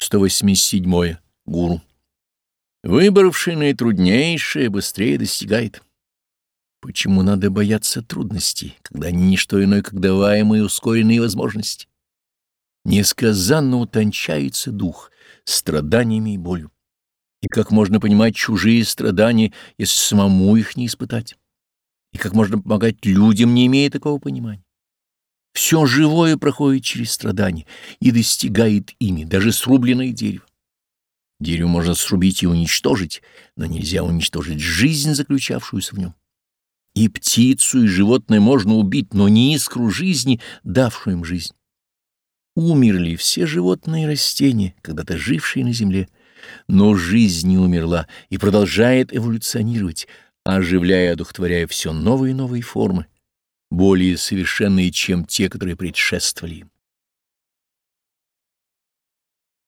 187. Гуру. Выбравший наитруднейшее быстрее достигает. Почему надо бояться трудностей, когда они не что иное, как даваемые ускоренные возможности? Несказанно утончается дух страданиями и болью. И как можно понимать чужие страдания, если самому их не испытать? И как можно помогать людям, не имея такого понимания? Все живое проходит через страдания и достигает ими, даже срубленное дерево. Дерево можно срубить и уничтожить, но нельзя уничтожить жизнь, заключавшуюся в нем. И птицу, и животное можно убить, но не искру жизни, давшую им жизнь. Умерли все животные и растения, когда-то жившие на земле, но жизнь не умерла и продолжает эволюционировать, оживляя и одухотворяя все новые и новые формы, более совершенные, чем те, которые предшествовали им.